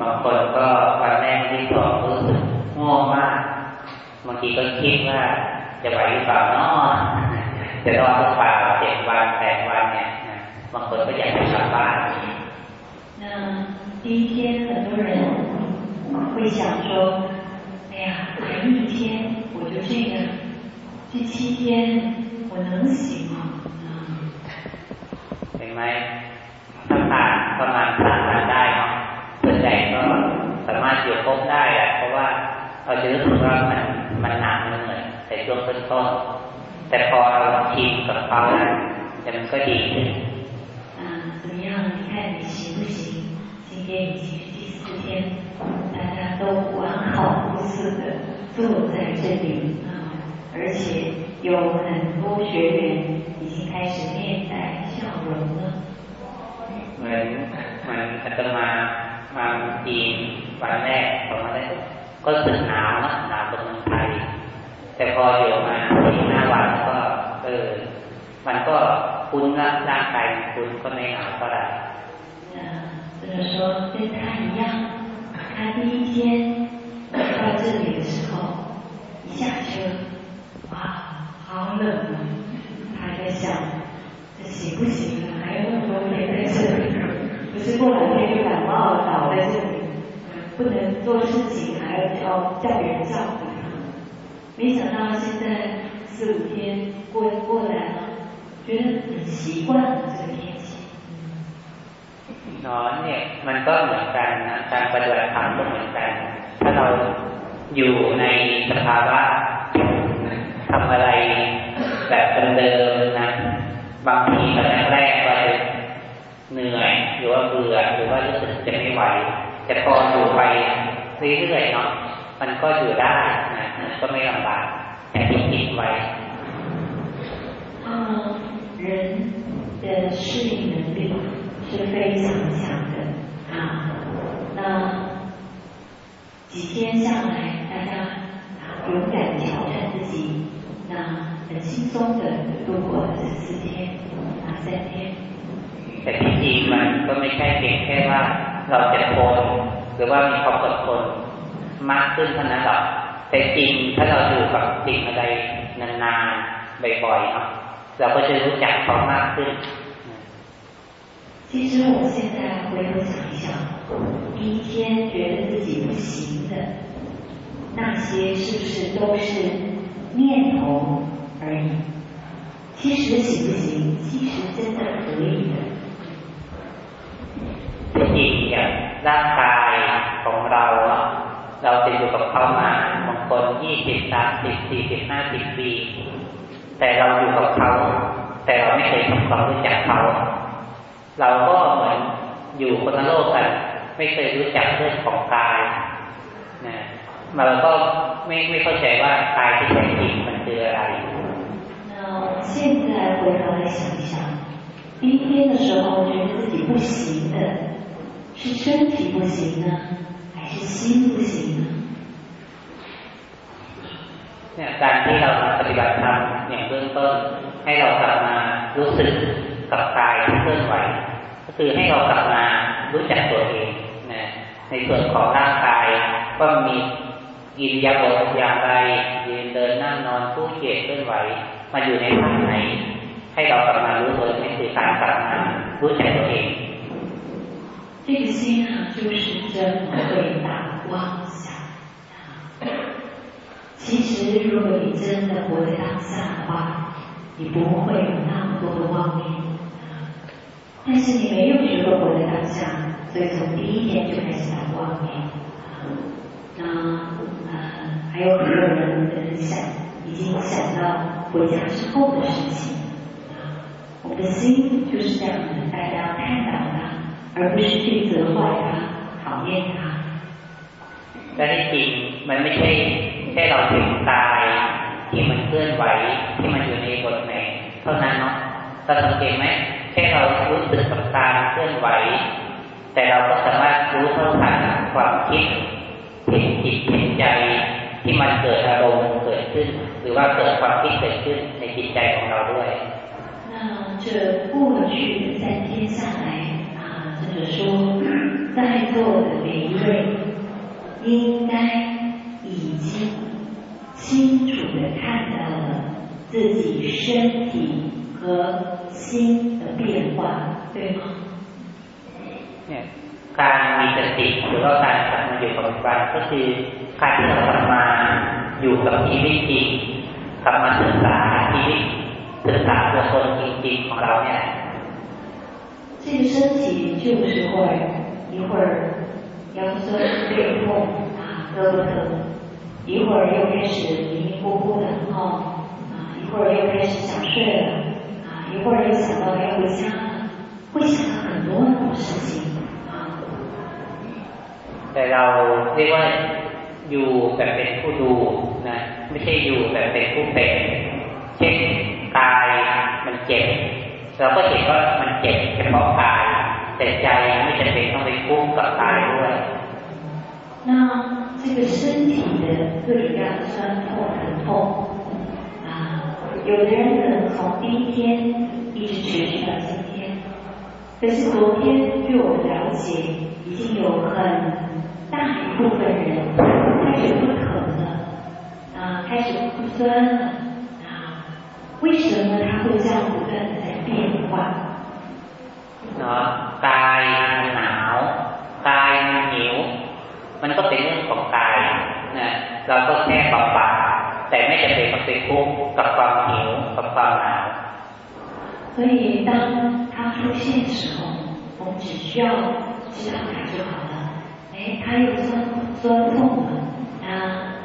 บางคนก็วันแรกที่สองรู้สึกง่วงมากบางทีก็คิดว่าจะไหวหรือเปล่าเนาะจะรอหรือเปล่าเจ็ดวันแปดวันเนี่ยบางคนก็อยากจะกลับบ้าน那第一天，很多人会想说：“哎呀，还一天我就这个。”这七天我能行吗？เห็นไหมถ้าผ่านประมาณสาม สามารถอยู่ครบได้แหละเพราะว่าเราจะรู้สึกว่ามันมันหนักเหนื่อยแต่ช่วงต้นแต่พอเราชินกับเขาแต่มันก็ดีขึ้นอ่า怎么样你看你行不行今天已经是第四天大家都完好无损的坐在这里而且有很多学员已经开始面带笑容了。เหมือนเหมือนอาตมามาจีน วันแรกผมมาได้ก็รู้สึกหนาวนะหนาวเป็นเมืองไทยแต่พออยู่มาสี่ห้าวันก็เออมันก็คุ้นละร่างกายคุ้นก็ไม่หนาวเท่าไหร่就是说跟他一样，他第一天到这里的时候，一下车。好冷啊！他在想，这行不行啊？还有那么多天在这里，不是过两天就感冒了，倒在这里， 不能做事情，还要叫叫别人照顾他。没想到现在四五天过过来了，觉得很习惯了这个天气。นอนเนี่ยมันก็เหมือนกันนะการปฏิบัติธรรมก็เหมือนกันถ้าเราอยู่ในสภาวะทำอะไรแบบเดิมๆนะ บางทีตอนแรกๆก็จะเหนื่อยหรือว่าเบื่อหรือว่ารู้สึกจะไม่ไหว แต่พออยู่ไปเรื่อยๆเนาะมันก็อยู่ได้นะก็ไม่ลำบากแต่ที่คิดไว้嗯，人的适应能力是非常强的啊。那几天下来，大家勇敢挑战自己。那很轻松的度过了这四天啊三天。แต่ที่จริงมันก็ไม่ใช่เพียงแค่ว่า เราจะทนหรือว่ามีความอดทนมากขึ้นเท่านั้นหรอกแต่จริงถ้าเราอยู่กับสิ่งอะไรนานๆบ่อยๆเนาะเราก็จะรู้จักเขามากขึ้น其实我现在回头想一想，第一天觉得自己不行的那些，是不是都是念头而已，其实行不行？其实真的可以的。 จริงอย่างร่างกายของเราเราจะอยู่กับเขามาบางคนยี่สิบสามสิบสี่สิบห้าสิบปี แต่เราอยู่กับเขา แต่เราไม่เคยทำความรู้จักเขา เราก็เหมือนอยู่คนละโลกกัน ไม่เคยรู้จักเรื่องของกายนะเราก็ไม่ไม่เข้าใจว่ากายที่แท้จริงมันคืออะไร那现在回头来想一想，第一天的时候觉得自己不行的， 是身体不行呢，还是心不行呢？เนี่ยการที่เราปฏิบัติธรรมอย่างเบื้องต้นให้เรากลับมารู้สึกกับกายที่เคลื่อนไหวก็คือให้เรากลับมารู้จักตัวเองนะในส่วนของร่างกายว่ามีอินยาบทอย่างไรยืนเดินนั่งนอนคู่เกียเคลื่อนไหวมาอยู่ในท่าไหน ให้เรากลับมารู้ตัวนี่คือการกลับมารู้จักตัวเอง就 这个心啊，就是真会打妄想。其实，如果你真的活在当下的话，你不会有那么多的妄念。但是你没有学会活在当下，所以从第一天就开始打妄念。那呃，还有很多人可能想，已经想到回家之后的事情。我们的心就是这样，大家看到的，而不是去责怪它、讨厌它。แต่ที่จริงมันไม่ใช่แค่เราถึงกายที่มันเคลื่อนไหวที่มันอยู่ในบทไหนเท่านั้นเนาะเราสังเกตไหมแค่เรารู้สึกกับการเคลื่อนไหว แต่เราก็สามารถรู้เท่าทันความคิดเห็นจิตเห็นใจที่มันเกิดอารมณ์เกิดขึ้น หรือว่าเกิดความคิดเกิดขึ้นในจิตใจของเราด้วย那这过去的三天下来 啊，或者说在座的每一位，应该已经清楚的看到了自己身体和心的变化，对吗？เนี่ยการมีสติหรือว่าการกลับมาอยู่กับปัจจุบันก็คือการที่เรากลับมาอยู่กับชีวิตจริงกลับมาศึกษาชีวิตศึกษาตัวตนจริงๆของเราเนี่ย 这个身体就是会一会儿腰酸背痛啊，胳膊疼。一会儿又开始迷迷糊糊的哦，啊，一会儿又开始想睡了，啊，一会儿又想到要回家了，会想到很多很多事情啊。แต่เราเรียกว่าอยู่แบบเป็นผู้ดูนะไม่ใช่อยู่แบบเป็นผู้เป็นเช่นกายมันเจ็บ เราก็เห็นว่ามันเจ็บเฉพาะกายแต่ใจไม่จำเป็นต้องไปคุ้มกับกายด้วย那这个身体的各种各样的酸痛、疼痛啊，有的人可能从第一天一直持续到今天，但是昨天据我们了解，已经有很大一部分人开始不疼了，啊，开始不酸了，啊，为什么他会这样不断的 在变化？啊，กายหนาวกายหิวมันก็เป็นเรื่องของกายนะเราก็แค่บำบัดแต่ไม่จำเป็นต้องไปทุกข์กับความหิวกับความหนาว所以当他出现的时候，我们只需要知道他就好了。哎，他又酸酸痛了，啊，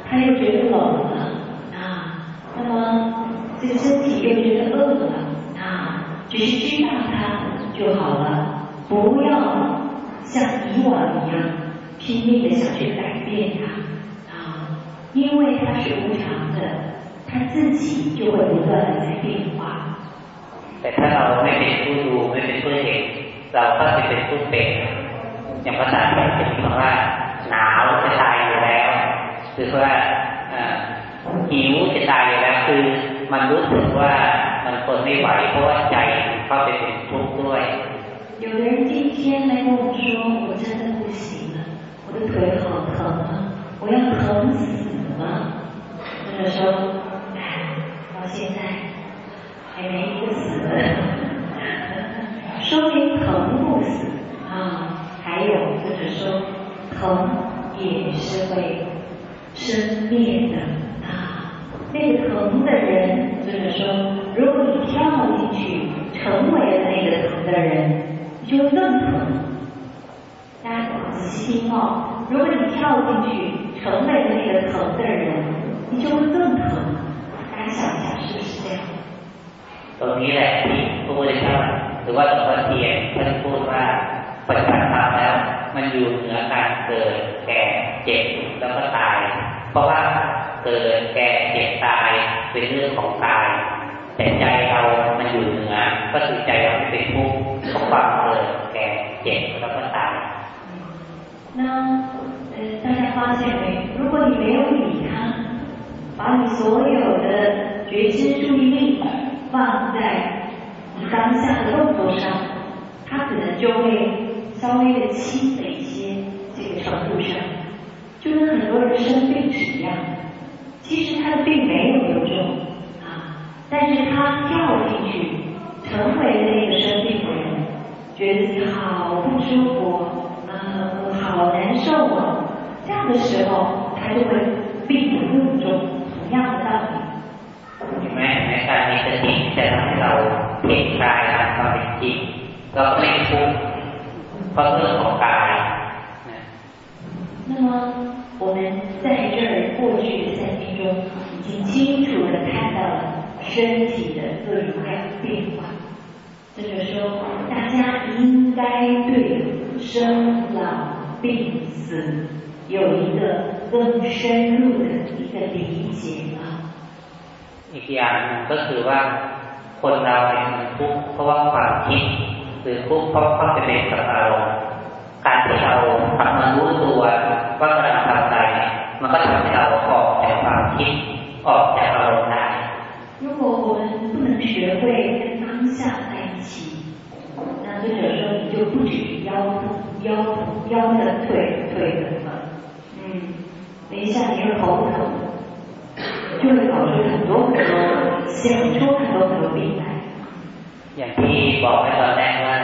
他又觉得冷了，啊，那么这个身体又觉得饿了，啊， 只是知道他就好了，不要像以往一样。拼命的想去改变它啊，因为它是无常的，它自己就会不断的在变化。แต่ถ้าเราไม่เป็นผู้ดูไม่เป็นผู้เห็นเราก็จะเป็นผู้เป็นอย่างภาษาไทยจะมีคำว่าหนาวจะตายอยู่แล้วหรือว่าหิวจะตายอยู่แล้วคือมันรู้สึกว่า มันทนไม่ไหวเพราะว่าใจเข้าไปเป็นทุกข์ด้วย有的人今天来跟我说，我真的不行。我的腿好疼 所有的觉知注意力放在当下的动作上，他可能就会稍微的轻了一些这个程度上，就跟很多人生病是一样。其实他的病没有那么重啊，但是他跳进去成为那个生病的人，觉得自己好不舒服。嗯好难受啊。这样的时候，他就会病得更重。同样的道理。แม้แม้การมีสติจะทำให้เราเห็นกายตามความเป็นจริงเราก็ไม่ทุกข์เพราะเรื่องของกาย那么我们在这儿过去的三天中，已经清楚的看到了身体的各种各样的变化。这就说，大家应该对生老病死有一个 更深入的一个理解啊。อีกอย่างนึงก็คือว่าคนเราเนี่ยมันทุกข์เพราะว่าความคิดหรือทุกข์เพราะความเป็นกับอารมณ์การที่เราทำมารู้ตัวว่ากำลังทำอะไรมันก็ทำให้เราออกจากความคิดออกจากอารมณ์ได้如果我们不能学会跟当下在或者说你就不止腰疼、腰疼、腰的腿、腿疼了，嗯， 等一下你又头疼，就会导致很多很多想出很多很多病来。อย่างที่บอกไว้ตอนแรกว่า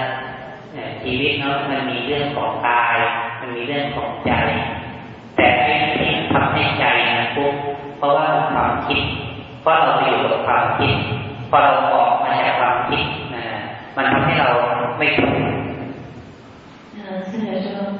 ชีวิตเนาะมันมีเรื่องของกายมันมีเรื่องของใจ แต่ไอ้ที่ทำให้ใจนะปุ๊บเพราะว่าความคิดเพราะเราไปอยู่กับความคิดพอเราออกมาจากความคิดนะมันทำให้เราไม่ถูก那现在说，呃，在座的人，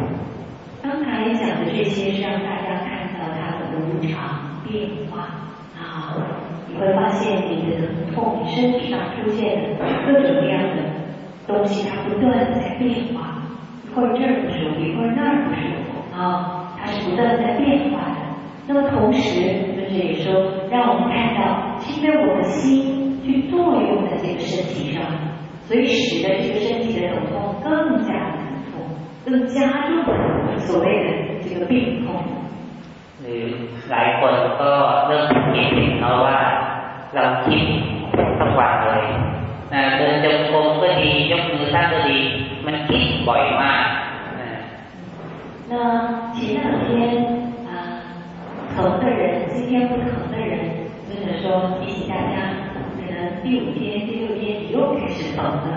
刚才讲的这些是让大家看到它的无常变化啊，你会发现你的疼痛，你身体上出现的各种各样的东西，它不断的在变化，一会儿这儿不舒服，一会儿那儿不舒服啊，它是不断在变化的。那么同时，就是也说，让我们看到是，因为我的心。去作用在这个身体上，所以使得这个身体的疼痛更加的疼痛，更加重了所谓的这个病痛。หรือหลายคนก็เริ่มสังเกตเห็นเนาะว่าเราคิดทั้งวันเลยนะเดินจงกรมก็ดียกมือท่านก็ดีมันคิดบ่อยมาก那前两天啊疼的人，今天不疼的人，就是说提醒大家。第五天、第六天你又开始疼了，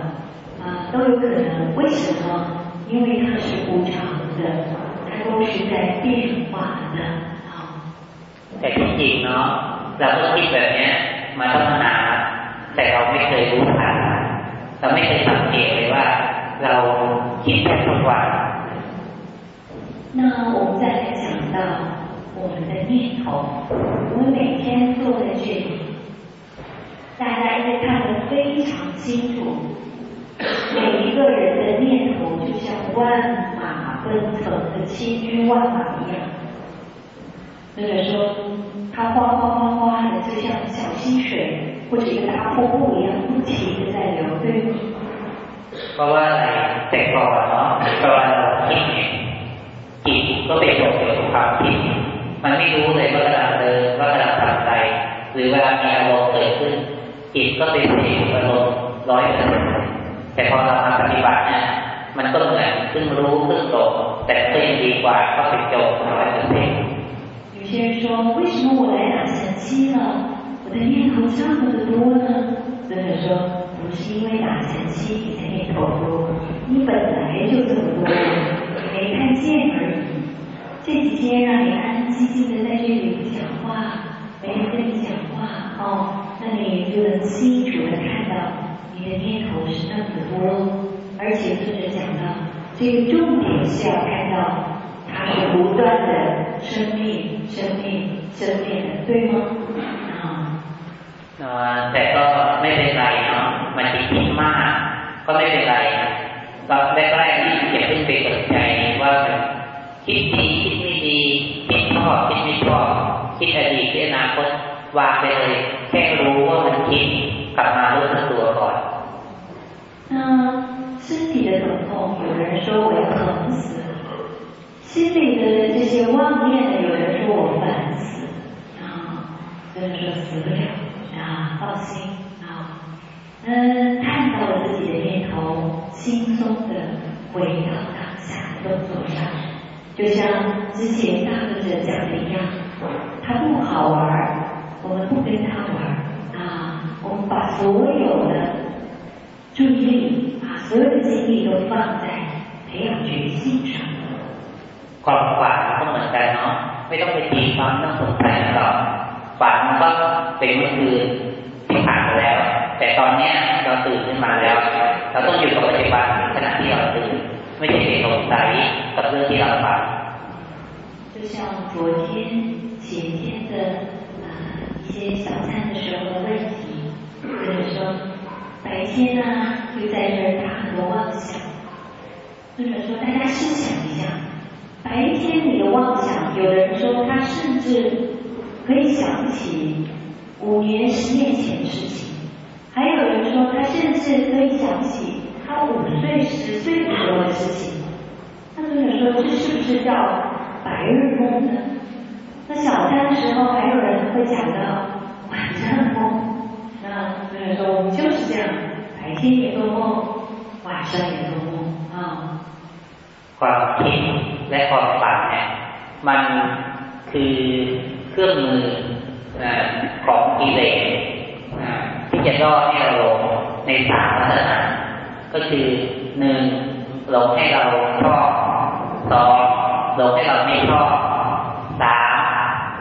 啊，都有可能。为什么？ 因为它是无常的，它都是在变化的。啊。แต่ที่จริงเนาะเราก็คิดแบบนี้มาตั้งนานแต่เราไม่เคยรู้ทันเราไม่เคยสังเกตเลยว่าเราคิดแค่ทุกวัน那我们再来讲到我们的念头，我们每天坐在这里。大家应该看得非常清楚， 每一个人的念头就像万马奔腾的千军万马一样，或者说，它哗哗哗哗的，就像小溪水或者一个大瀑布一样，不停的在流，对吗？เพราะว่าอะไรแต่ก่อนเนาะตอนเราคิดเนี่ยจิตก็เป็นตัวเกี่ยวกับความคิดมันไม่รู้เลยว่ากำลังเดินว่ากำลังทำอะไรหรือเวลามีอารมณ์เกิดขึ้นจิตก็เป็นสี่อารมณ์ร้อยเปอร์เซ็นต์ แต่พอเรามาปฏิบัติเนี่ยมันก็เหมือนขึ้นรู้ขึ้นโตแต่ก็ยังดีกว่าก็เป็นโจร้อยเปอร์เซ็นต์有些人说，为什么我来打禅期了，我的念头这么的多呢？真的说，不是因为打禅期你才念头多，你本来就这么多，你没看见而已。这几天让你安安静静的在这里不讲话，没人跟你讲话，哦。那你就能清楚的看到 你的念头是那么的多，而且作者讲到，这个重点是要看到它是不断的生命、生命、生命的，对吗？啊。แต่ก็ไม่เป็นไรเนาะมันจะคิดมากก็ไม่เป็นไรก็แรกๆนี่อย่าเพิ่งไปสนใจว่าคิดดีคิดไม่ดีคิดชอบคิดไม่ชอบคิดอดีตคิดอนาคตวางไปเลยแค่รู้ว่ามันคิดกลับมารู้สึกตัวก่อน 那身体的疼痛，有人说我要疼死；心里的这些妄念，有人说我烦死。啊，有人说死不了啊，放心啊。嗯，看到了自己的念头，轻松的回到当下的动作上，就像之前大哥者讲的一样，他不好玩，我们不跟他玩啊，我们把所有的注意力，把所有的精力都放在培养决心上。ความฝันก็เหมือนกันเนาะไม่ต้องไปตีความต้องสงสัยหรอกฝันก็เป็นเมื่อคืนที่ผ่านไปแล้ว แต่ตอนเนี้ยเราตื่นขึ้นมาแล้ว เราต้องอยู่กับปัจจุบันขณะที่เราตื่นไม่ใช่ไปสงสัยกับเรื่องที่เราฝัน就像昨天、前天的啊一些早餐的时候的问题，或者说 白天呢会在这儿打很多妄想，或者说大家试想一下，白天你的妄想，有人说他甚至可以想起五年、十年前的事情，还有人说他甚至可以想起他五岁、十岁左右的事情。那作者说这是不是叫白日梦呢？那小三的时候还有人会讲到晚上梦，那作者说我们就，天也做梦，晚上也做梦啊。ความคิดและความฝันเนี่ยมันคือเครื่องมือของกิเลสที่จะล่อให้เราลงในสามลักษณะก็คือหนึ่งหลงให้เราชอบสองหลงให้เราไม่ชอบสาม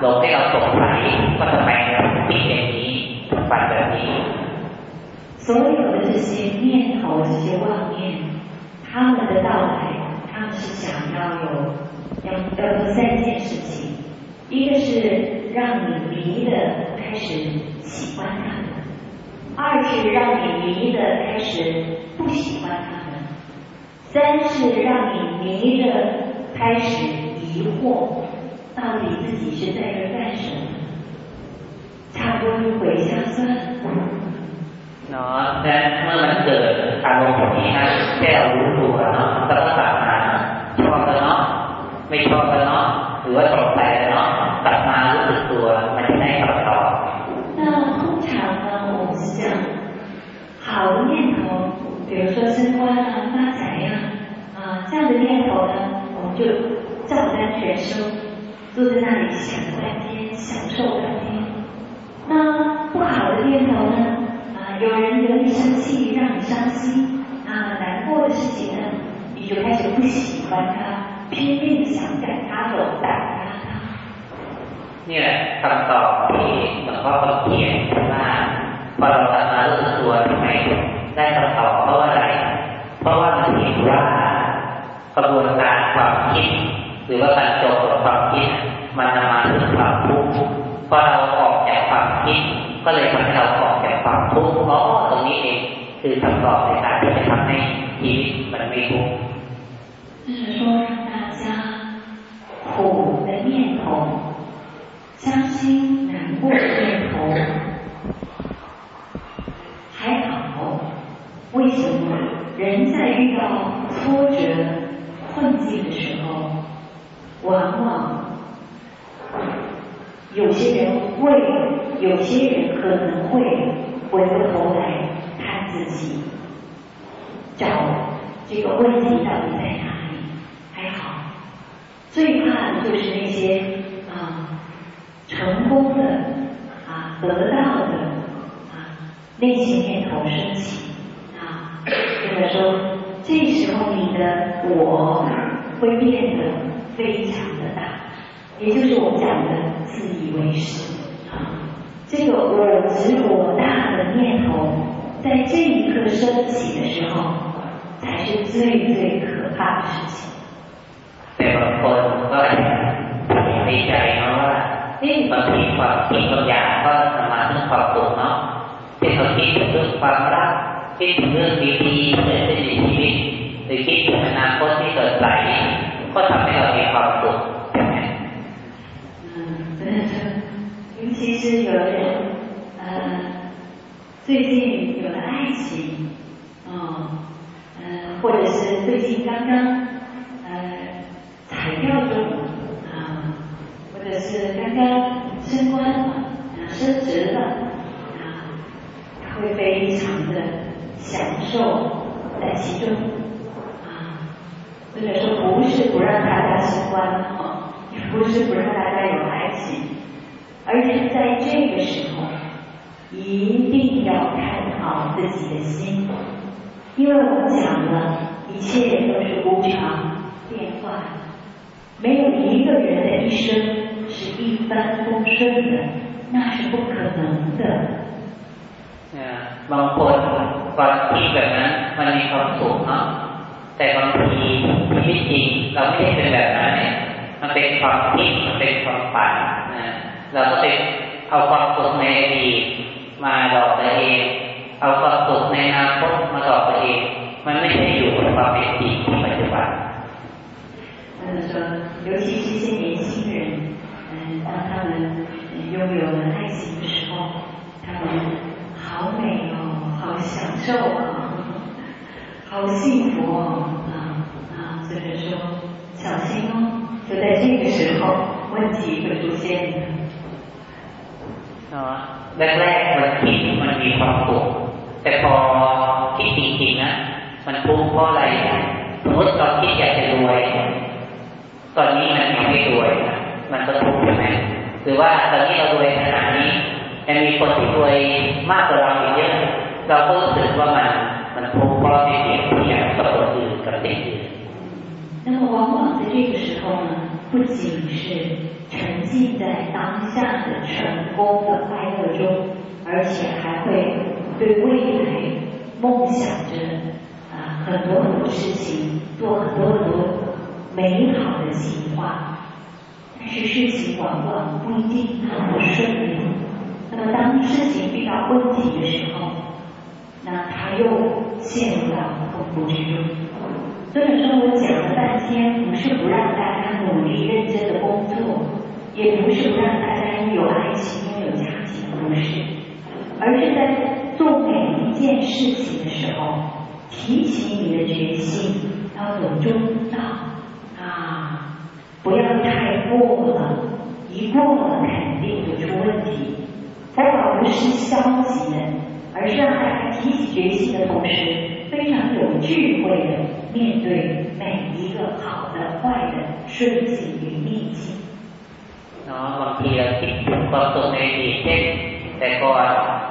หลงให้เราสงสัยว่าทำไมเราคิดอย่างนี้ฝันแบบนี้ 所有的这些念头、这些妄念，他们的到来他们是想要有要要做三件事情，一个是让你迷的开始喜欢他们，二是让你迷的开始不喜欢他们，三是让你迷的开始疑惑，到底自己是在这干什么？差不多就回家算。 เนาะและเมื่อมันเกิดอารมณ์นี้นะแค่เรารู้ตัวเนาะก็ต้องกลับมาชอบแล้วเนาะไม่ชอบแล้วเนาะหรือว่าตกใจแล้วเนาะกลับมารู้สึกตัวมันจะได้คำตอบ那通常呢，我们是这样，好的念头，比如说升官啊、发财呀、啊，这样的念头呢，我们就照单全收，坐在那里想半天，享受半天。 有人惹你生气，让你伤心，啊，难过的事情呢，你就开始不喜欢他，拼命想赶他走，打压他。นี่แหละคำตอบที่หลวงพ่อเขียนว่าพอเราทำมารู้สึกตัวทำไมได้คำตอบเพราะว่าอะไร เพราะว่ามันเห็นว่ากระบวนการความคิด หรือว่าการจบของความคิด มันนำมาถึงความทุกข์พอเราออกจากความคิด ก็เลยทำให้เราออกจาก ก ความทุกข์เพราะตรงนี้เองคือคำตอบในการที่จะทำให้ชีวิตมันไม่ทุกข์就是说让大家苦的念头、伤心难过的念头还好，为什么人在遇到挫折、困境的时候，往往有些人会，有些人可能会 回过头来看自己，找这个问题到底在哪里？还好，最怕的就是那些啊成功的啊得到的啊那些念头升起啊，或者说这时候你的我会变得非常的大，也就是我们讲的自以为是啊，这个我执我大的念头在这一刻升起的时候，才是最最可怕的事情。แต่บางคนก็ในใจเนาะว่านี่บางทีความคิดบางอย่างก็นำมาซึ่งความสุขเนาะเป็นเขาคิดถึงเรื่องความรักคิดถึงเรื่องดีๆเกิดขึ้นในชีวิตหรือคิดถึงอนาคตที่เกิดใสก็ทำให้เรามีความสุข 是有的人，呃，最近有了爱情，哦，嗯。最近刚刚呃彩票中了啊，或者是刚刚升官了啊升职了啊，他会非常的享受在其中啊，或者说不是不让大家升官哦，也不是不让大家有爱，而是在这个时候一定要看好自己的心。因为我们讲了，一切都是无常变化，没有一个人的一生是一帆风顺的，那是不可能的。บางคนความคิดแบบนั้นมันมีความสุขเนาะแต่บางทีชีวิตจริงเราไม่ได้เป็นแบบนั้นเนี่ยมันเป็นความคิดมันเป็นความฝันนะ เราก็ไปเอาความสุขในอดีตมาหลอกตัวเองเอาความสุขในอนาคตมาหลอกตัวเองมันไม่ใช่อยู่กับความเป็นจริงที่ปัจจุบัน他们说，尤其是些年轻人，嗯，当他们拥有了爱情的时候，他们好美哦，好享受啊，好幸福哦，啊啊，所以说小心哦，就在这个时候，问题会出现的。啊， แรกๆมันคิดมันมีความสุขแต่พอคิดจริงๆนะมันทุกข์เพราะอะไรสมมติตอนคิดอยากจะรวยตอนนี้มันยังไม่รวยมันก็ทุกข์ใช่ไหมหรือว่าตอนนี้เรารวยขนาดนี้ยังมีคนที่รวยมากกว่าเราอีกเยอะเราก็รู้สึกว่ามันมันทุกข์เพราะไม่เปรียบเทียบกับคนอื่นกับสิ่งอื่น那么往往在这个时候呢， 不仅是沉浸在当下的成功的快乐中，而且还会对未来梦想着啊很多很多事情，做很多很多美好的计划。但是事情往往不一定那么顺利。那么当事情遇到问题的时候，那他又陷入到痛苦之中。所以说我讲了半天，不是不让大家努力认真的工作，也不是不让大家拥有爱情、拥有家庭，不是，而是在做每一件事情的时候，提起你的决心，要走中道啊，不要太过了，一过了肯定就出问题。佛法不是消极的，而是让大家提起决心的同时。非常有智慧的面对每一个好的、坏的、顺境与逆境。เนาะบางทีเราคิดถึงความสุขในอดีตเช่นแต่ก่อน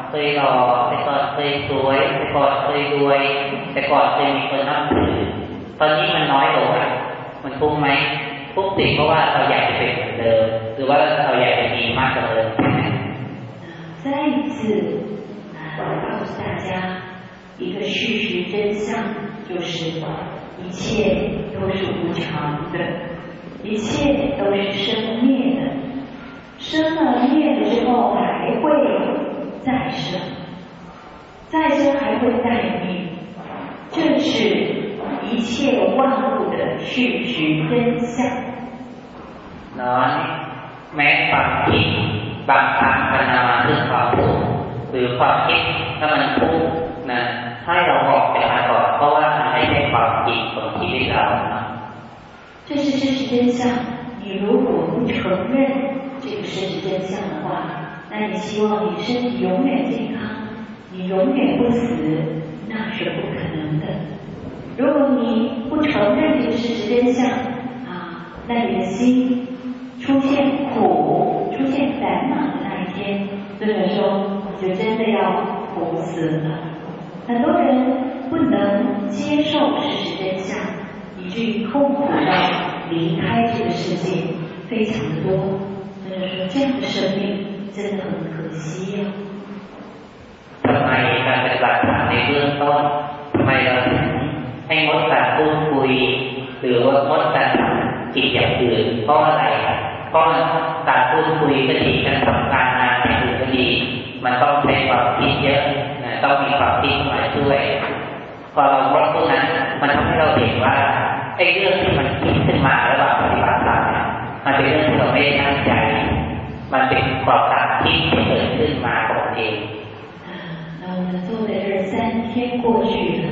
เคยหล่อแต่ก่อนเคยสวยแต่ก่อนเคยรวยแต่ก่อนเคยมีคนนับถือตอนนี้มันน้อยลงมันทุกไหมทุกสิ่งเพราะว่าเราอยากจะเป็นเหมือนเดิมหรือว่าเราอยากจะมีมากกว่าเดิม再一次啊，告诉大家。一个事实真相 就是，一切都是无常的，一切都是生灭的，生了灭了之后还会再生，再生还会再灭，这是一切万物的事实真相。น้แม้ความคิดบางครั้งมันนำมาซึ่งความทุกข์หรือความคิดถ้ามันทุกข์นะให้เรา 这是事实真相。你如果不承认这个事实真相的话，那你希望你身体永远健康，你永远不死，那是不可能的。如果你不承认这个事实真相啊，那你的心出现苦、出现烦恼的那一天，或者说你就真的要苦死了。很多人不能接受事实真相，以至于痛苦到离开这个世界，非常的多。所以说，这样的生命真的很可惜呀。ทำไมการปฏิบัติธรรมในเบื้องต้นทำไมเราถึงให้งดการพูดคุยหรือว่างดการจิตอย่างอื่นเพราะอะไรเพราะการพูดคุยก็ดีการทำการงานอย่างอื่นก็ดีมันต้องใช้ความคิดเยอะต้องมีความคิดมาช่วยพอเราลดตรงนั้นมันทำให้เราเห็นว่าไ อ้เรื่องที่มันคิดขึ้นมาระหว่างปฏิบัติธรรมมันเป็นเรื่องที่เราไม่ได้ตั้งใจ มันเป็นความตัดคิดที่เกิดขึ้นมาของเอง那我们坐在这三天过去了，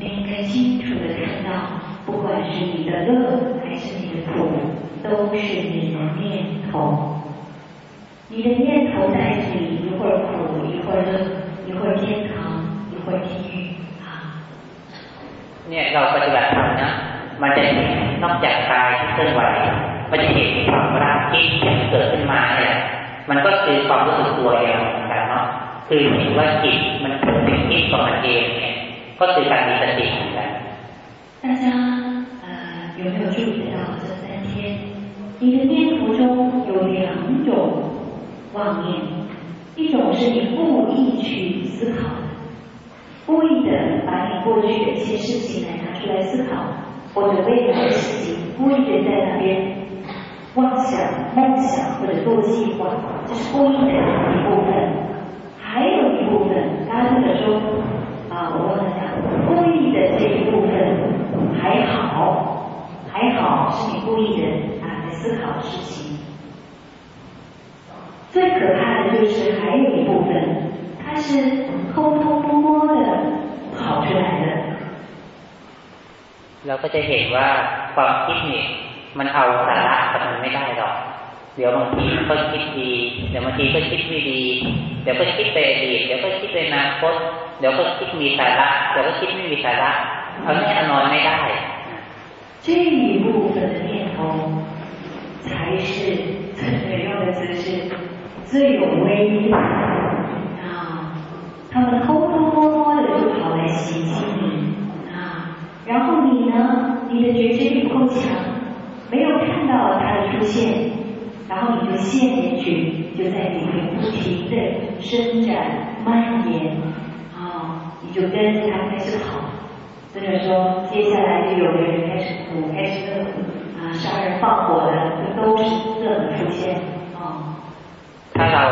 你应该清楚的看到， 不管是你的乐还是你的苦，都是你的念头。你的念头带着你一会儿苦，一会儿乐，一会儿天堂，一会儿地狱啊。เนี่ยเราปฏิบัติธรรมนะ มันจะเห็นนอกจากกายที่เคลื่อนไหวมันจะเห็นความรักที่เกิดขึ้นมาเนี่ยมันก็คือความรู้สึกตัวอย่างเหมือนกันเนาะคือเห็นว่าจิตมันเป็นคิดของมันเองเนี่ยก็คือการมีสติเหมือนกัน大家呃有没有注意到这三天，你的念头中有两种妄念，一种是你故意去思考的，故意的把你过去的一些事情来拿出来思考， 或者未来的事情，故意的在那边妄想、梦想或者做计划，这是故意的一部分。还有一部分，刚才说啊，我问了讲，故意的这一部分还好，还好是你故意的啊在思考事情。最可怕的就是还有一部分，它是偷偷摸摸的跑出来的。 เราก็จะเห็นว่าความคิดเนี่ยมันเอาสาระกับมันไม่ได้หรอกเดี๋ยวบางทีก็คิดดีเดี๋ยวบางทีก็คิดไม่ดีเดี๋ยวก็คิดไปอดีตเดี๋ยวก็คิดไปอนาคตเดี๋ยวก็คิดมีสาระเดี๋ยวก็คิดไม่มีสาระเอาแน่นอนไม่ได้这一部分的念头才是真正用的姿势最有威力啊！他们偷偷摸摸的就跑来袭击 你的觉知力不够强，没有看到他的出现，然后你就陷进去，就在里面不停的伸展蔓延啊！你就跟着他开始跑，或者说接下来就有的人开始哭，开始乐啊，杀人放火的，就都是这么出现。ถ้าเรา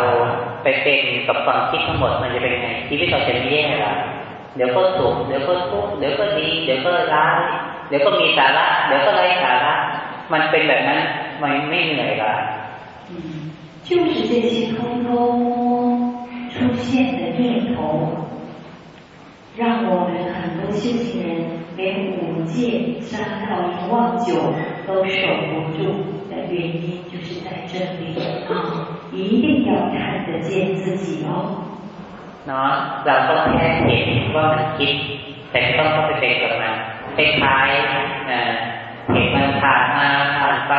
ไปเป็นกับความคิดทั้งหมดมันจะเป็นไงชีวิตเราจะไม่แย่ละเดี๋ยวก็สุขเดี๋ยวก็ทุกข์เดี๋ยวก็ดี เดี๋ยวก็ร้าย เดี๋ยวก็มีสาระเดี๋ยวก็ไร้สาระมันเป็นแบบนั้นมันไม่เหนื่อยละ就是这些偷偷出现的念头，让我们很多修行人连五戒、杀盗淫妄酒都守不住的原因，就是在这里啊。一定要看得见自己哦。เนาะเราก็แค่เห็นว่ามันคิดแต่ต้องเข้าไปเป็นกับมัน คล้ายๆเห็นมันผ่านมาผ่านไป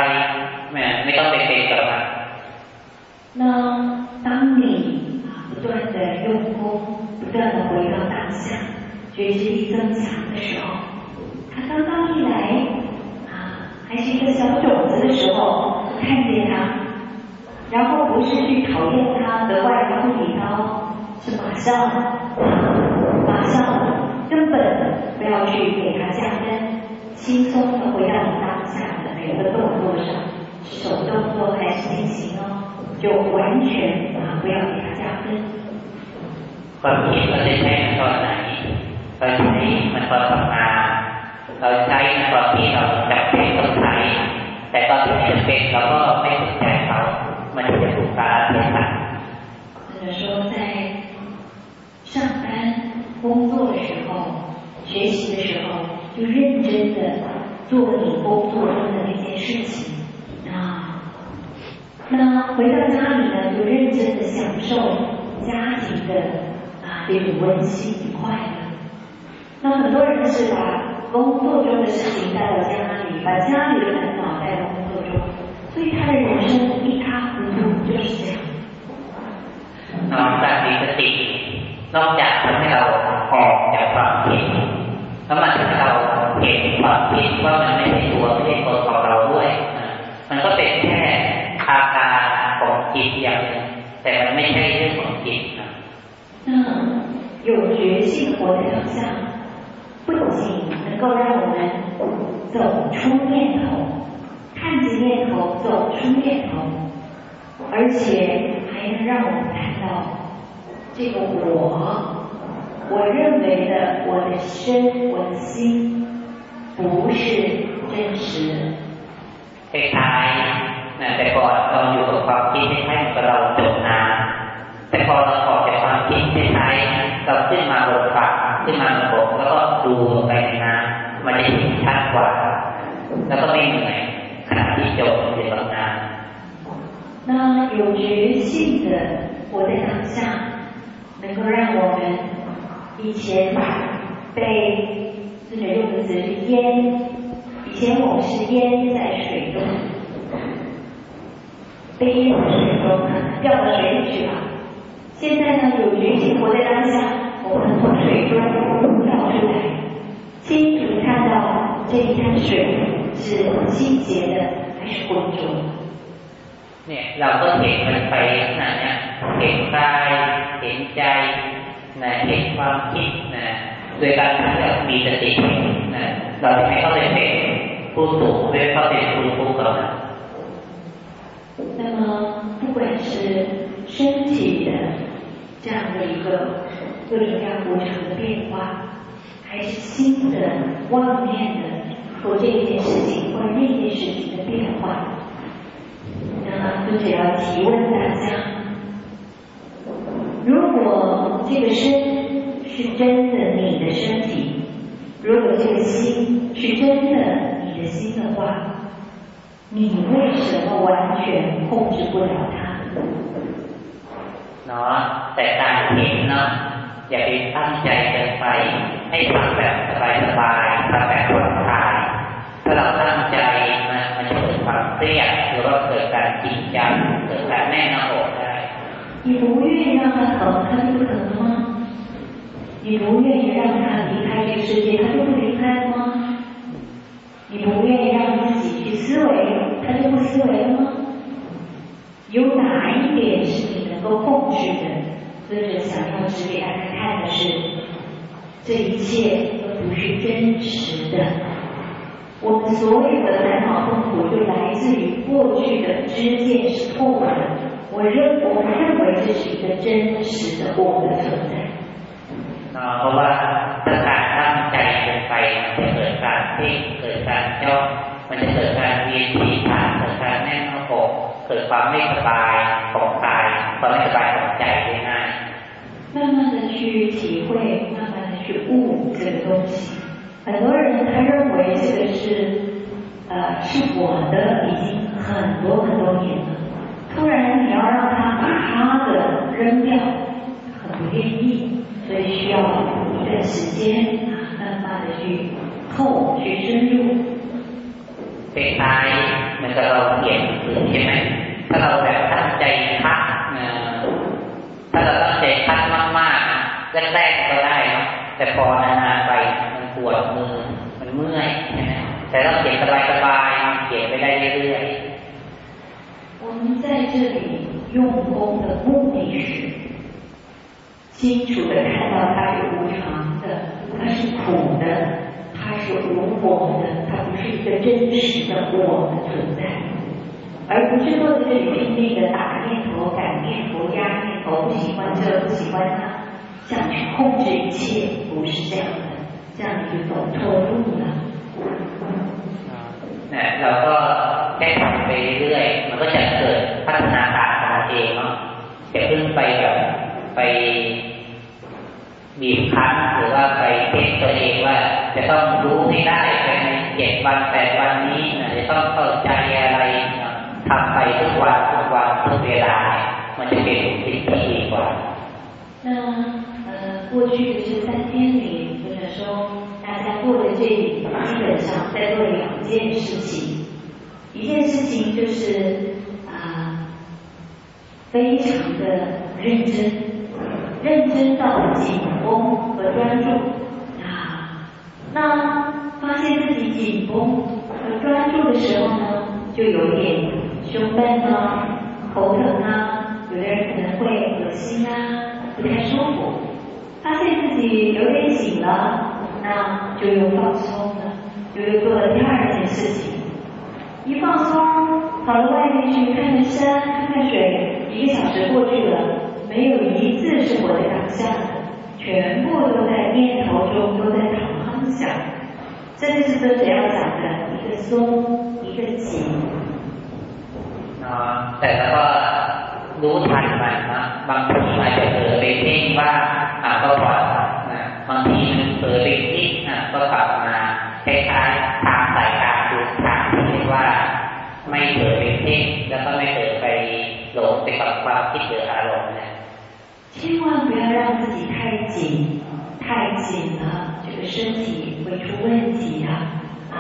ไม่ต้องไปเป็นกับมัน那当你啊不断的用功，不断的回到当下，觉知力增强的时候，它刚刚一来啊，还是一个小种子的时候，看见它。然后不是去讨厌他的外表不礼貌，是马上，马上根本 个动作上，手动作还是进行哦，就完全啊不要给他加分。ความคิดเราจะใช้ตอนไหนเราใช้มันตอนทำงานเราใช้ตอนที่เราจำเป็นต้องใช้แต่ตอนที่ไม่จำเป็นเราก็ไม่สนใจเขามันจะถูกตาเสียหาย或者说在上班工作的时候、学习的时候，就认真的做你工作中的那件 事情啊。那回到家里呢，就认真的享受家庭的啊这种温馨与快乐。那很多人是把工作中的事情带到家里，把家里的烦恼带到工作中。所以他的人生一塌糊涂，就是这样。นอกจากมีสตินอกจากทำให้เราออกจากความคิด แล้วมันทำให้เราเห็นความคิดว่ามันไม่ใช่ตัวไม่ใช่ตัวของเราด้วยมันก็เป็นแค่อาการของจิตอย่างหนึ่งแต่มันไม่ใช่เรื่องของจิตนะ那有觉性活在当下，不仅能够让我们走出念头。看着念头走出念头，而且还能让我们看到这个我， 我认为的我的身、我的心不是真实。คล้ายๆนะแต่ก่อนเราอยู่กับความคิดคล้ายๆกับเราจมน้ำแต่พอเราออกจากความคิดคล้ายๆเราขึ้นมาบนฝั่งขึ้นมาบนบกแล้วก็ดูลงไปในน้ำมันจะ จะเห็นชัดกว่าแล้วก็ไม่เหนื่อยขณะที่จบอยู่ตรงนั้น 那有觉性的活在当下，能够让我们 以前被这个用的词是淹，以前我们是淹在水中，被淹在水中，掉到水里去了。现在呢，有觉性活在当下，我们从水中跳出来，清楚看到这一滩水是清洁的还是浑浊。เนี่ยเราก็เห็นมันไปนะเนี่ยเห็นกายเห็นใจ นะเห็นความคิดนะโดยการที่เรามีสตินะเราจะไม่เข้าไปเป็นผู้ถูกไม่เข้าไปเป็นผู้ทุกข์เรานะ那么，不管是身体的这样的一个各种各样无常的变化，还是心的妄念的说这件事情或那件事情的变化，那么都只要提问大家： 如果这个身是真的你的身体，如果这个心是真的你的心的话，你为什么完全控制不了它？เนาะแต่การเห็นเนาะอย่าไปตั้งใจเกินไปให้ทำแบบสบายๆทำแบบผ่อนคลายถ้าเราตั้งใจนะมันจะเกิดความเครียดหรือว่าเกิดการจริงจังเกิดการแน่นหน้าอกได้ 你不愿意让他疼，他就不疼了吗？你不愿意让他离开这个世界，他就不离开了吗？你不愿意让自己去思维，他就不思维了吗？有哪一点是你能够控制的？尊者想要指给大家看的是，这一切都不是真实的。我们所有的烦恼痛苦，就来自于过去的知见是错误的。我认我们认为这是一个真实的我的存在。 เนาะเพราะว่าถ้าการตั้งใจเกินไปมันจะเกิดการเพ่งเกิดการจ้องมันจะเกิดการเวียนศีรษะเกิดการแน่นหน้าอกเกิดความไม่สบายของกายความไม่สบายของใจได้ง่าย 慢慢的去体会，慢慢的去悟这个东西。很多人他认为这个是，呃，是我的，已经很多很多年了。 突然你要让他把他的扔掉，很不愿意，所以需要一段时间啊，慢慢的去透，去深入。 คล้ายๆเหมือนกับเราเขียนหนังสือใช่ไหมถ้าเราแบบตั้งใจพักนะถ้าเราตั้งใจพักมากๆนะแรกๆก็ได้เนาะแต่พอนานๆไปมันปวดมือมันเมื่อยใช่ไหมแต่เราเขียนสบายๆเขียนไปได้เรื่อยๆ 我 我们在这里用功的目的是，清楚的看到它是无常的，它是苦的，它是无我的，它不是一个真实的我的存在，而不是坐在这里拼命的打念头、改念头、压念头，不喜欢这，不喜欢那，想去控制一切，不是这样的，这样你就走错路了。 เนี่ยเราก็แค่ทำไปเรื่อยมันก็จะเกิดพัฒนาการของมันเองเนาะจะเพิ่งไปแบบไปบีบคั้นหรือว่าไปเทสตัวเองว่า จะต้องรู้ให้ได้ภายในเจ็ดวันแปดวันนี้นะจะต้องเข้าใจอะไรนะทำไปทุกวันทุกวันทุกเวลา มันจะเป็นสิ่งที่ดีกว่า 那呃，过去的这三天里，或者说大家过的这基本上在做两件事情，一件事情就是啊、非常的认真，认真到紧绷和专注啊。那发现自己紧绷和专注的时候呢，就有点胸闷啊、头疼啊，有的人可能会恶心啊。不太舒服，发现自己有点紧了，那就又放松了，就又做了第二件事情。一放松，跑到外面去看看山，看看水，一个小时过去了，没有一字是活在当下的，全部都在念头中，都在淌想。这就是尊者要讲的一个松，一个紧。 เนาะแต่แล้วก็ รู้ทันมันนะบางทีอาจจะเผลอไปเพ่งว่าอ่ะก็ปล่อยนะบางทีมันเผลอไปคิดอ่ะก็กลับมา คล้ายๆทางสายตาคือทางที่เรียกว่าไม่เผลอไปเพ่งแล้วก็ไม่เผลอไปหลงไปกับความคิดหรืออารมณ์นะ千万不要让自己太紧，太紧了，这个身体会出问题的啊！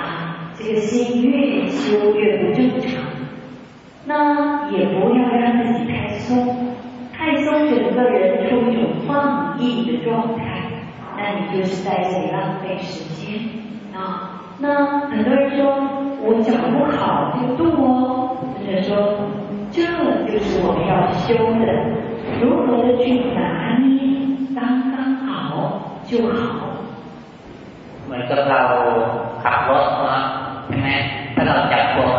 这个心越修越不正常。 那也不要让自己太松，太松整个人处一种放逸的状态，那你就是在这里浪费时间啊。那很多人说我脚不好就动哦，或者说这就是我们要修的，如何的去拿捏刚刚好就好。เหมือนกับเราขับรถเนาะใช่ไหมถ้าเราจับพวง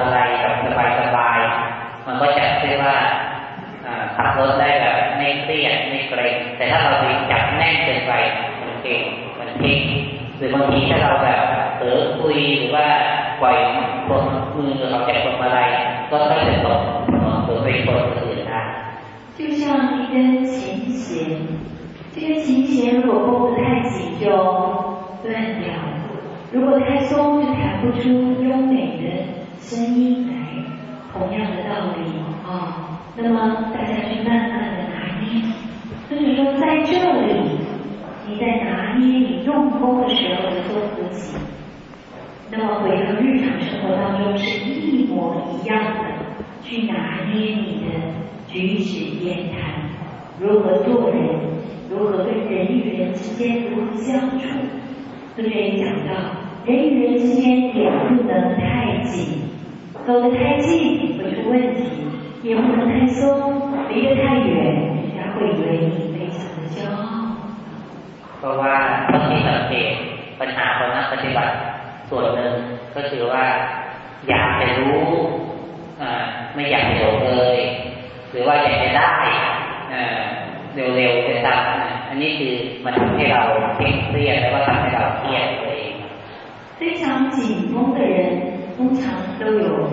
太紧就断掉，如果太松就弹不出优美的声音来。同样的道理啊，那么大家去慢慢的拿捏，就是说在这里。你在拿捏你用功的时候的做自己，那么回到日常生活当中是一模一样的去拿捏你的举止言谈，如何做人，如何跟人与人之间如何相处。这边也讲到，人与人之间也不能太紧，走得太近会出问题，也不能太松，紧绷的人通常都有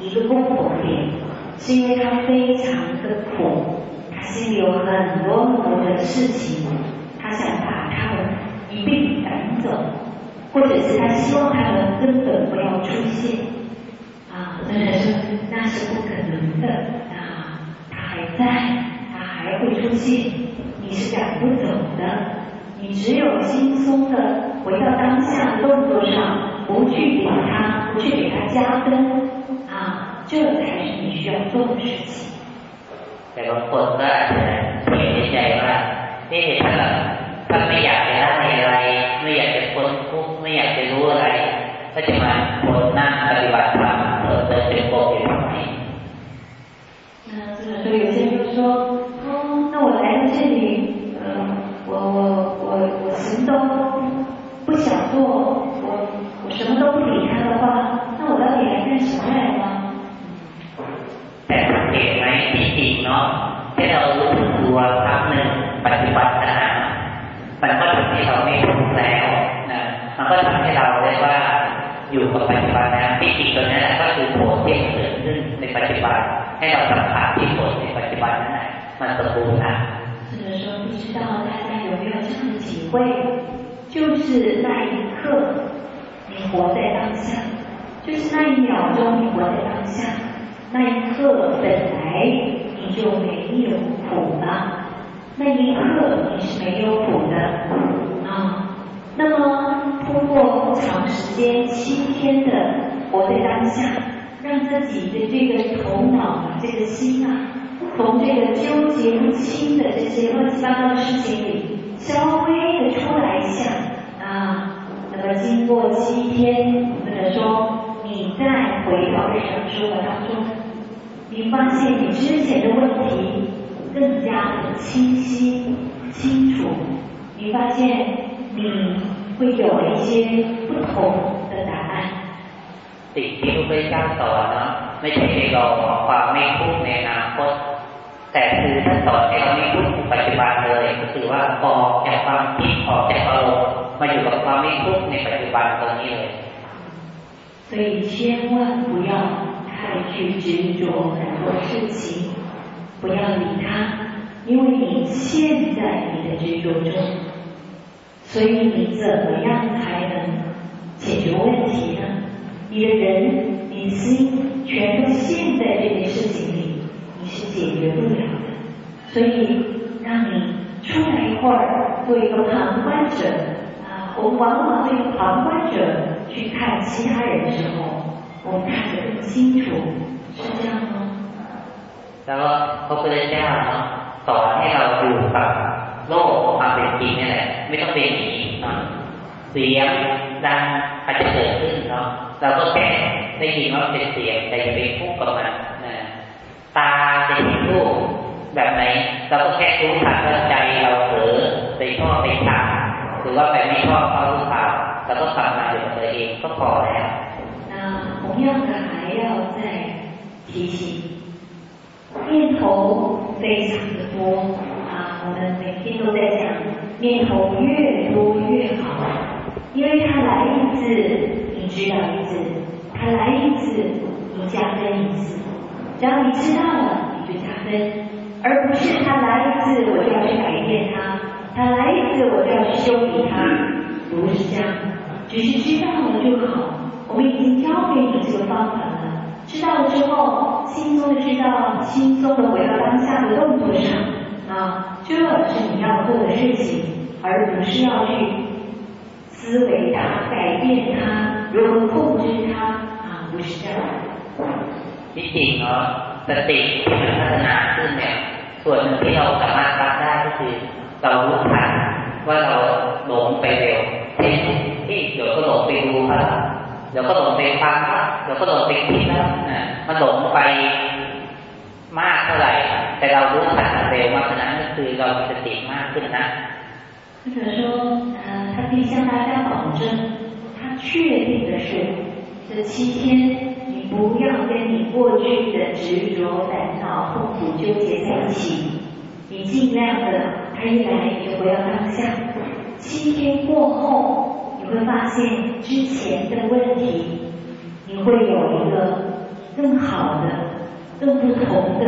一个共同点，是因为他非常的苦，他心里有很多很多的事情，他想把他们一并赶走，或者是他希望他们根本不要出现，啊，很多人说那是不可能的，啊，他还在，他还会出现，你是赶不走的，你只有轻松的回到当下动作上，不去给他，不去给他加分，啊，这才是你需要做的事情。แต่บางคนก็อาจจะเห็นใจว่าเอ๊ะถ้าเราถ้าไม่อยากจะได้อะไร ไม่อยากจะพ้นทุกข์ไม่อยากจะรู้อะไร ก็จะมาคนนั่งปฏิบัติธรรมเออเป็นปกติทำไม那所以有些人就说，哦，那我来到这里，呃，我我我我什么都不想做，我我 什么都不理他的话，那我到底来干什么来呢？แต่สังเกตไหมที่จริงเนาะที่เรารู้สึกตัวครั้งหนึ่งปฏิบัติขณะมันก็ทำให้เราไม่ทุกข์แล้วนะมันก็ทำให้เราเรียกว่าอยู่กับปัจจุบันนะที่จริงตัวนี้แหละก็คือผลที่เกิดขึ้นในปัจจุบันให้เราสัมผัสที่ผลในปัจจุบันนั้นแหละมันสมบูรณ์นะ是的说，不知道大家有没有这样的体会？就是那一刻， 你活在当下，就是那一秒钟你活在当下，那一刻本来你就没有苦了。那一刻你是没有苦的啊。那么通过长时间七天的活在当下，让自己的这个头脑、这个心啊，从这个纠结不清的这些乱七八糟的事情里稍微的出来一下啊。那么经过七天，或者说你再回到日常生活当中，你发现你之前的问题。更加的清晰、清楚，你发现你会有一些不同的答案。สิ่งที่พระพุทธเจ้าสอนเนาะไม่ใช่ให้เราขอความไม่ทุกข์ในอนาคตแต่คือท่านสอนให้เราไม่ทุกข์ปัจจุบันเลยก็คือว่าออกจากความคิดออกจากอารมณ์ มาอยู่กับความไม่ทุกข์ในปัจจุบันตรงนี้เลย所以千万不要太去执着很多事情。不要理他，因为你陷在你的执着中，所以你怎么样才能 解决问题呢？你的人、你的心全都陷在这件事情里，你是解决不了的。所以，当你出来一会儿，做一个旁观者啊， 我们往往做一个旁观者去看其他人的时候，我们看得更清楚，是这样吗？然后พระพุทธเจ้าเนาะสอนให้เราอยู่กับโลกความเป็นจริงนี่แหละไม่ต้องเป็นหนีเนาะเสียงดังอาจจะเกิดขึ้นเนาะเราก็แค่ได้ยินว่าเป็นเสียงแต่อย่าไปพุ่งกับมันนะตาจะเห็นรูปแบบไหนเราก็แค่รู้ทันว่าใจเราเผลอไปชอบไปชังห รือว่าไปไม่ชอบเขาหรือเปล่าเราก็กลับมาอยู่กับตัวเองก็พอแล้ว 那同样的还要再提醒，念头非常的多啊，我们每天都在讲念头越多越好，因为它来一次你知道一次，它来一次你加分一次，只要你知道了你就加分，而不是它来一次我就要去改变它， 它来一次我就要去修理它，不是这样，只是知道了就好。我们已经教给你这个方法了，知道了之后，轻松的知道，轻松的回到当下的动作上啊，这是你要做的事情，而不是要去思维它、改变它、如何控制它啊，不是这样。ที่จริงเนาะสติที่มันพัฒนาขึ้นเนี่ยส่วนหนึ่งที่เราสามารถรับได้ก็คือ เรารู้ทันว่าเราหลงไปเร็วที่ที่เดี๋ยวก็หลงไปดูเขาเดี๋ยวก็หลงไปฟังแล้วเดี๋ยวก็หลงไปคิดแล้วนะมันหลงไปมากเท่าไหร่ แต่เรารู้ทันเร็วมากขนาดนั้นก็คือเรามีสติมากขึ้นนะ 或者说，呃，他可以向大家保证，他确定的是，这七天你不要跟你过去的执着、烦恼、痛苦纠结在一起，你尽量的， 他一来你就回到当下。七天过后，你会发现之前的问题，你会有一个更好的、更不同的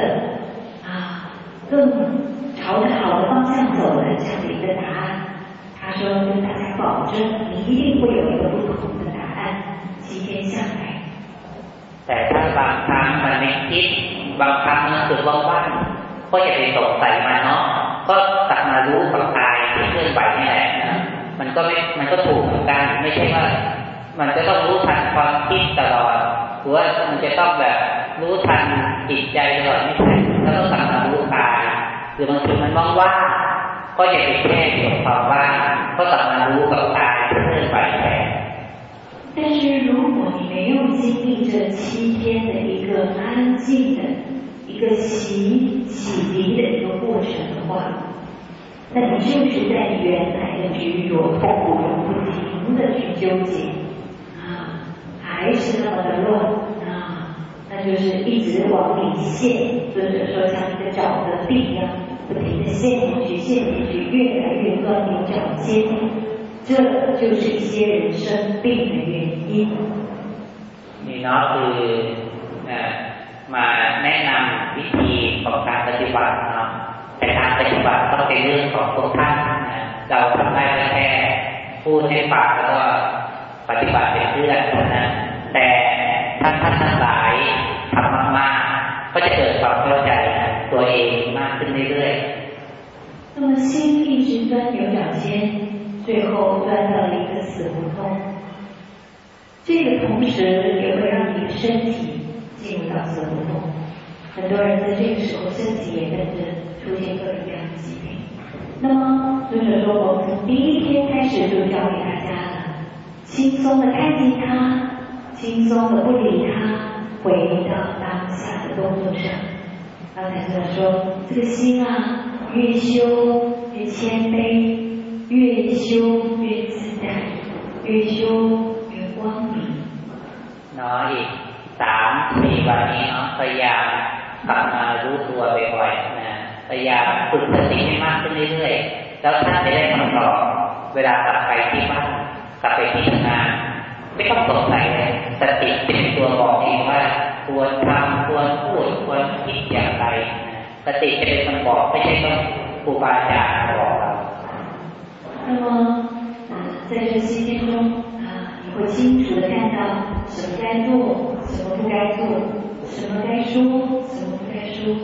啊，更朝着好的方向走的这样的一个答案。他说跟大家保证，你一定会有一个不同的答案。七天下来， แต่ถ้าบางครั้งมันไม่คิด บางครั้งมันรู้สึกว่างๆก็อย่าไปสงสัยมันเนาะ ก็กลับมารู้กับกายที่เคลื่อนไหวนี่แหละนะมันก็ไม่มันก็ถูกเหมือนกัน ไม่ใช่ว่า มันจะต้องรู้ทันความคิดตลอดหรือว่ามันจะต้องแบบรู้ทันจิตใจตลอดไม่ใช่แล้วก็กลับมารู้กายหรือบางทีมันว่างๆก็อย่าไปแค่อยู่กับความว่างก็กลับมารู้กับกายที่เคลื่อนไหวแทน 但是如果你没有经历这七天的一个安静的 一个洗洗涤的一个过程的话，那你就是在原来的执着痛苦中不停的去纠结啊，还是那么的乱啊，那就是一直往里陷，或者说像一个沼泽地一样，不停的陷进去，陷进去，越来越钻牛角尖，这就是一些人生病的原因。你拿着哎。 มาแนะนำวิธีของการปฏิบัติเนาะแต่การปฏิบัติต้องเป็นเรื่องของทุกท่านนะเราทำได้แค่พูดให้ฟังแล้วก็ปฏิบัติเป็นเพื่อนนะแต่ท่านท่านทั้งหลายทำมากๆก็จะเกิดความเข้าใจนะตัวเองมากขึ้นเรื่อยๆ 那么心一直钻牛角尖，最后钻到了一个死胡同。这个同时也会让你的身体 进入到子宫很多人在这个时候身体也跟着出现各种各样的疾病。那么尊者说我从第一天开始就教给大家了轻松的看见他轻松的不理他回到当下的动作上刚才就说这个心啊越修越谦卑越修越自在越修越光明。哪里？ สามสี่วันนี้เนาะพยายามกลับมารู้ตัวบ่อยๆนะพยายามฝึกสติให้มากขึ้นเรื่อยๆแล้วท่านจะได้คำตอบเวลากลับไปที่บ้านกลับไปที่ทำงาน ไม่ต้องสงสัยเลยสติเป็นตัวบอกเองว่าควรทำควรพูดควรคิดอย่างไรนะสติจะเป็นคนบอกไม่ใช่ต้องครูบาอาจารย์บอกเรา 那么，呃，在这七天中啊，你会 会清楚的看到什么该做， 什么不该做，什么该说，什么不该说。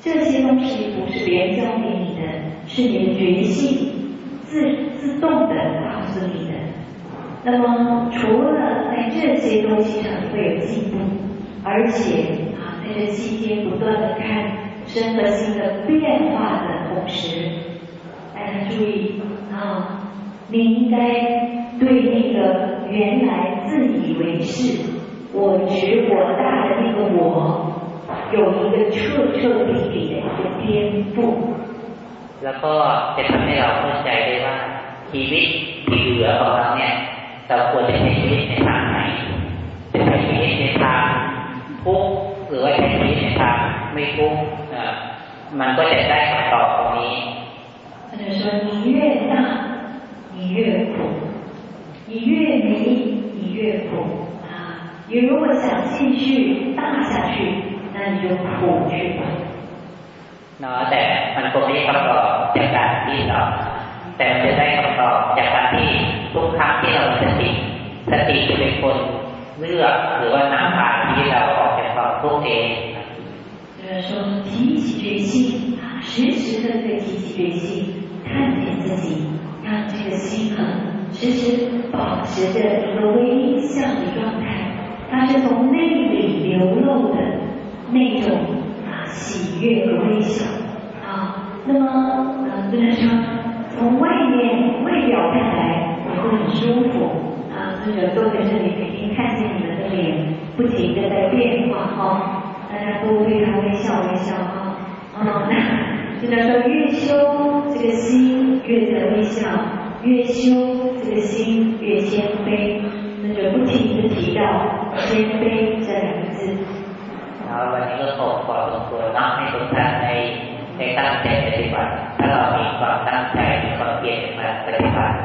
这些东西不是别人教给你的，是你的觉性自自动的告诉你的。那么除了在这些东西上会有进步，而且啊，在这期间不断的看身和心的变化的同时，大家注意啊，你应该对那个原来自以为是我执我大的那个我。有一个彻彻底底的一个颠覆，แล้วก็จะทำให้เราเข้าใจได้ว่าชีวิตที่เหลือของเราเนี่ยเราควรจะใช้ชีวิตในทางไหนจะใช้ชีวิตในทางทุกข์หรือว่าใช้ชีวิตในทางไม่ทุกข์มันก็จะได้คำตอบตรงนี้他就说你越大你越苦你越没你越苦啊 你如果想继续大下去那你就苦去吧。เนาะแต่มันคงไม่คำตอบจากการที่เราแต่มันจะได้คำตอบจากการที่ทุกครั้งที่เราสติสติจะเป็นคนเลือกหรือว่านำพาที่เราออกจากความทุกข์เอง就是说提起决心啊，时时刻刻提起决心，看见自己，让这个心啊时时保持着一个微笑的状态， 它是从内里流露的。那种啊喜悦和微笑。啊，那么啊，虽然说从外面外表看来你会很舒服。啊，或者坐在这里每天看见你们的脸不停的在变化哈，大家都对他微笑微笑哈，啊，现在说越修这个心越在微笑，越修这个心越谦卑，那就不停的提到谦卑这两个字。วันนี้ก็ขอขอสมควรนะให้ทุกท่านในในตั้งใจปฏิบัติถ้าเรามีความตั้งใจมีความเพียรมาปฏิบัติ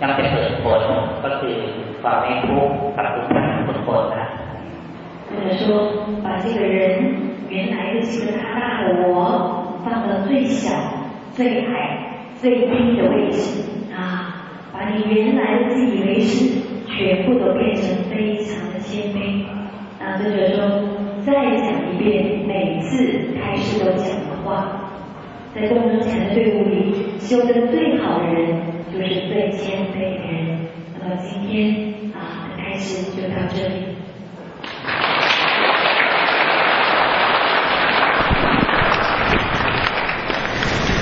ย่อมจะเกิดผลก็คือความไม่ทุกข์กับทุกท่านทุกคนนะ就是说，把这个人原来的这个大大的我放到最小、最矮、最低的位置啊，把你原来的自以为是全部都变成非常的 谦卑啊对者说再讲一遍每次开始都讲的话在共同前的队伍里修得最好的人就是最谦卑的人。那么今天啊开始就到这里。